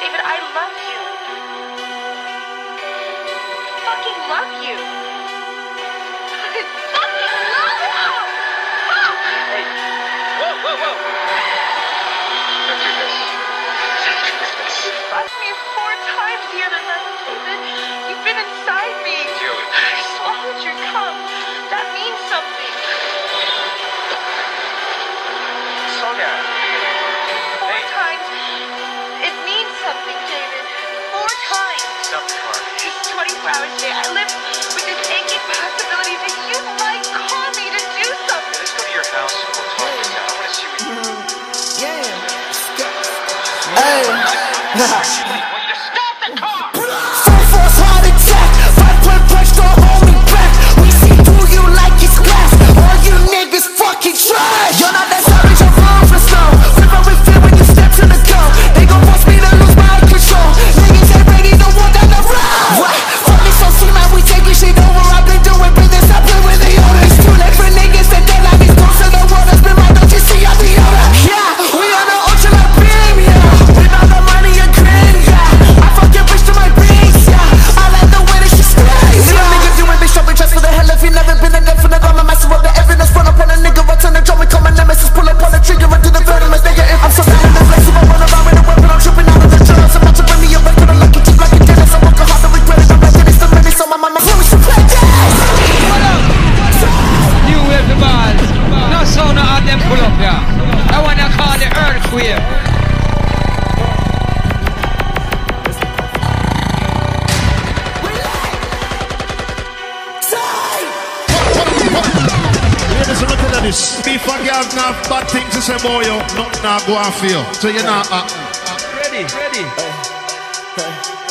David, I love you. Fucking love you. I live with this aching possibility that you might call me to do something. Let's go to your house. We'll talk to you. I want to see what you... Yeah. Hey. Chris. If a have not bad things to say, boy, yo, nothing not go on you. So you're not. Ready, ready. Uh, uh.